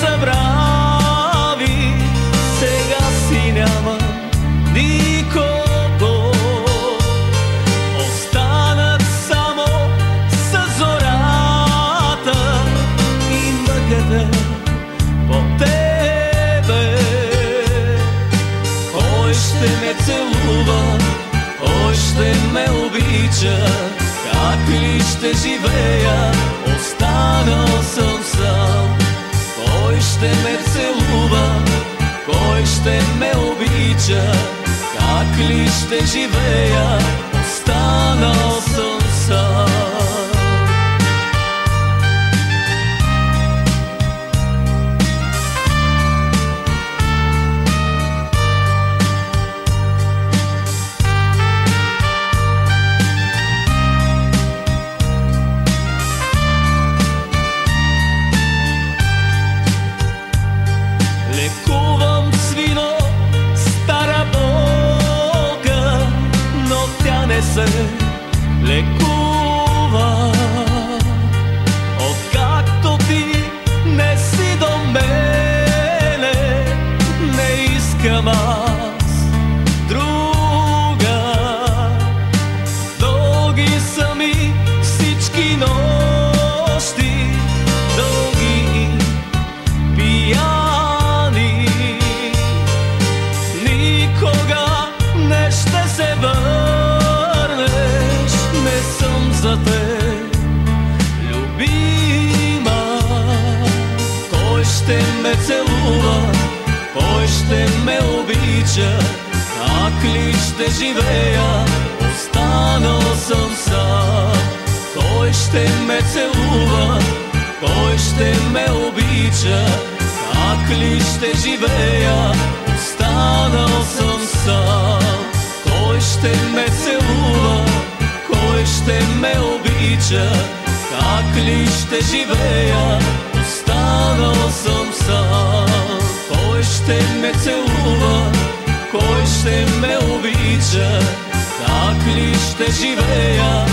забрави, сега си няма никого. Останат само с зората и мъката по тебе. Кой ще ме целува, кой ще ме обича, как ли ще живея, останал съм сам. Кой ще ме целува, кой ще ме обича, как ли ще живея, останал les couves. Ще ме целува, кой ще ме обича, как ли ще живея, останал съм сам. Кой ще ме целува, кой ще ме обича, как ли ще живея, останал съм сам. Кой ще ме целува, кой ще ме обича, как ли ще живея, останал съм сам. Кой ще ме целува, кой ще ме обича, как ли ще живея,